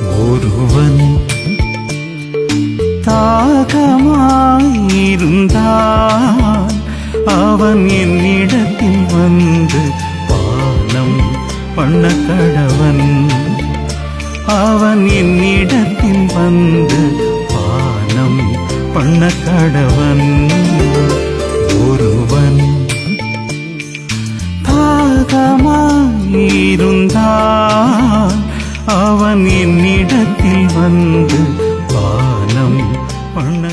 ஒருவன் தாகமாயிருந்தான். அவன் என்னிடத்தில் வந்து பானம் பண்ண கடவன். அவன் என்னிடத்தில் வந்து பானம் பண்ண கடவன். ஒருவன் தாகமா என்னிடத்தில் வந்து வானம் பண்ண